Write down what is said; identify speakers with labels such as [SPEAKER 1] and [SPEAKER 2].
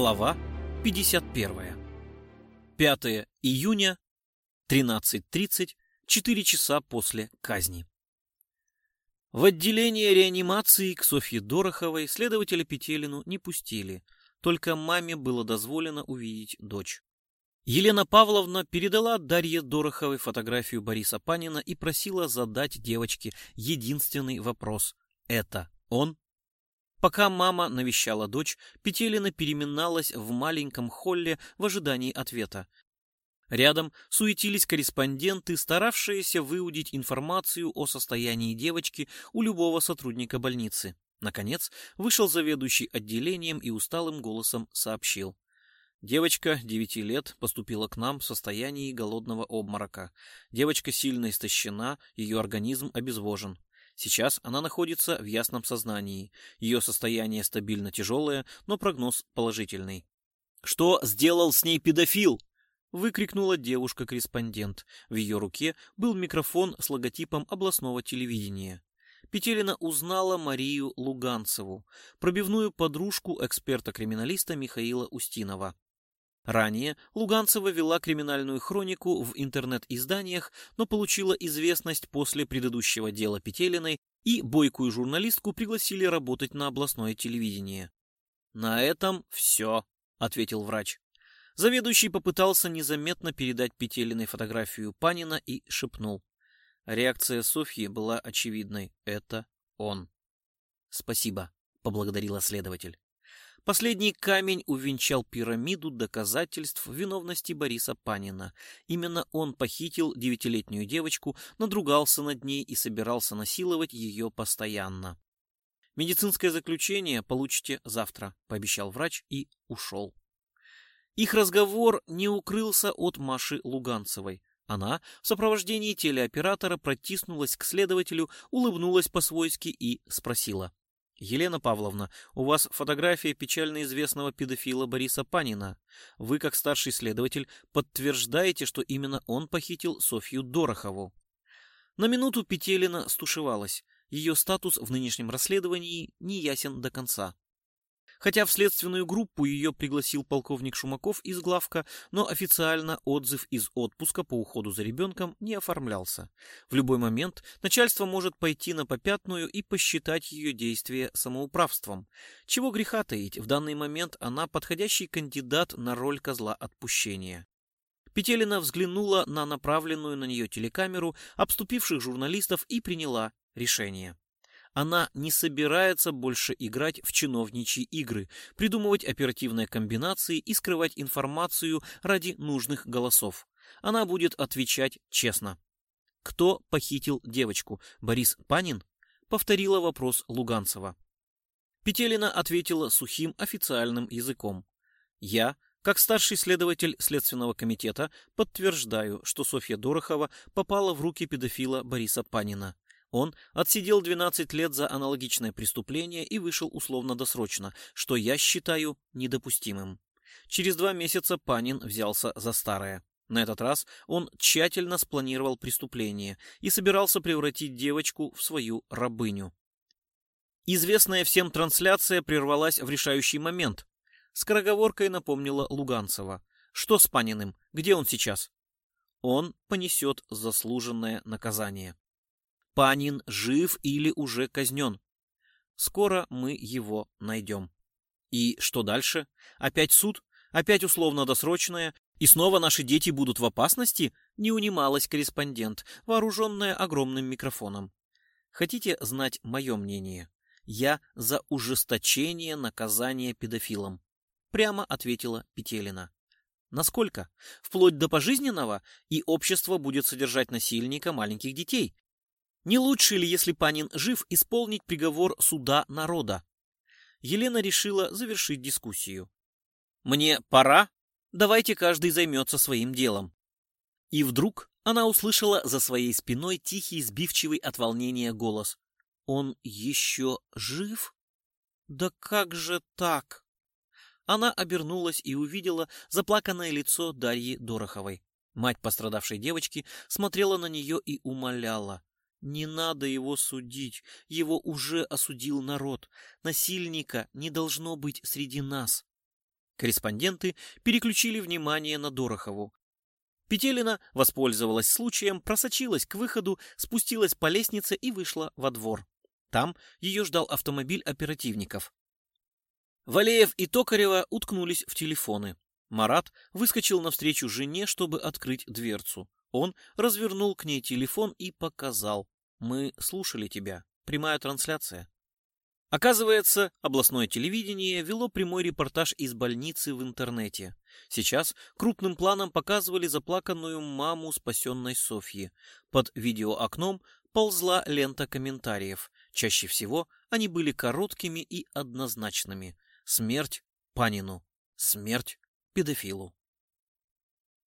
[SPEAKER 1] Глава 51. 5 июня, 13.30, 4 часа после казни. В отделение реанимации к Софье Дороховой следователя Петелину не пустили, только маме было дозволено увидеть дочь. Елена Павловна передала Дарье Дороховой фотографию Бориса Панина и просила задать девочке единственный вопрос. Это он? Пока мама навещала дочь, Петелина переминалась в маленьком холле в ожидании ответа. Рядом суетились корреспонденты, старавшиеся выудить информацию о состоянии девочки у любого сотрудника больницы. Наконец, вышел заведующий отделением и усталым голосом сообщил. Девочка девяти лет поступила к нам в состоянии голодного обморока. Девочка сильно истощена, ее организм обезвожен. Сейчас она находится в ясном сознании. Ее состояние стабильно тяжелое, но прогноз положительный. «Что сделал с ней педофил?» — выкрикнула девушка-корреспондент. В ее руке был микрофон с логотипом областного телевидения. Петелина узнала Марию Луганцеву, пробивную подружку эксперта-криминалиста Михаила Устинова. Ранее Луганцева вела криминальную хронику в интернет-изданиях, но получила известность после предыдущего дела Петелиной и бойкую журналистку пригласили работать на областное телевидение. «На этом все», — ответил врач. Заведующий попытался незаметно передать Петелиной фотографию Панина и шепнул. Реакция Софьи была очевидной. Это он. «Спасибо», — поблагодарила следователь. Последний камень увенчал пирамиду доказательств виновности Бориса Панина. Именно он похитил девятилетнюю девочку, надругался над ней и собирался насиловать ее постоянно. «Медицинское заключение получите завтра», — пообещал врач и ушел. Их разговор не укрылся от Маши Луганцевой. Она в сопровождении телеоператора протиснулась к следователю, улыбнулась по-свойски и спросила. Елена Павловна, у вас фотография печально известного педофила Бориса Панина. Вы, как старший следователь, подтверждаете, что именно он похитил Софью Дорохову. На минуту Петелина стушевалась. Ее статус в нынешнем расследовании не ясен до конца. Хотя в следственную группу ее пригласил полковник Шумаков из главка, но официально отзыв из отпуска по уходу за ребенком не оформлялся. В любой момент начальство может пойти на попятную и посчитать ее действия самоуправством. Чего греха таить, в данный момент она подходящий кандидат на роль козла отпущения. Петелина взглянула на направленную на нее телекамеру обступивших журналистов и приняла решение. Она не собирается больше играть в чиновничьи игры, придумывать оперативные комбинации и скрывать информацию ради нужных голосов. Она будет отвечать честно. Кто похитил девочку? Борис Панин? Повторила вопрос Луганцева. Петелина ответила сухим официальным языком. Я, как старший следователь Следственного комитета, подтверждаю, что Софья Дорохова попала в руки педофила Бориса Панина. Он отсидел 12 лет за аналогичное преступление и вышел условно-досрочно, что я считаю недопустимым. Через два месяца Панин взялся за старое. На этот раз он тщательно спланировал преступление и собирался превратить девочку в свою рабыню. Известная всем трансляция прервалась в решающий момент. Скороговоркой напомнила Луганцева. Что с Паниным? Где он сейчас? Он понесет заслуженное наказание. Панин жив или уже казнен. Скоро мы его найдем. И что дальше? Опять суд? Опять условно-досрочное? И снова наши дети будут в опасности? Не унималась корреспондент, вооруженная огромным микрофоном. Хотите знать мое мнение? Я за ужесточение наказания педофилам. Прямо ответила Петелина. Насколько? Вплоть до пожизненного, и общество будет содержать насильника маленьких детей, не лучше ли, если Панин жив, исполнить приговор суда народа? Елена решила завершить дискуссию. «Мне пора? Давайте каждый займется своим делом». И вдруг она услышала за своей спиной тихий, сбивчивый от волнения голос. «Он еще жив? Да как же так?» Она обернулась и увидела заплаканное лицо Дарьи Дороховой. Мать пострадавшей девочки смотрела на нее и умоляла. Не надо его судить, его уже осудил народ. Насильника не должно быть среди нас. Корреспонденты переключили внимание на Дорохову. Петелина воспользовалась случаем, просочилась к выходу, спустилась по лестнице и вышла во двор. Там ее ждал автомобиль оперативников. Валеев и Токарева уткнулись в телефоны. Марат выскочил навстречу жене, чтобы открыть дверцу. Он развернул к ней телефон и показал. «Мы слушали тебя. Прямая трансляция». Оказывается, областное телевидение вело прямой репортаж из больницы в интернете. Сейчас крупным планом показывали заплаканную маму спасенной Софьи. Под видеоокном ползла лента комментариев. Чаще всего они были короткими и однозначными. Смерть Панину. Смерть педофилу.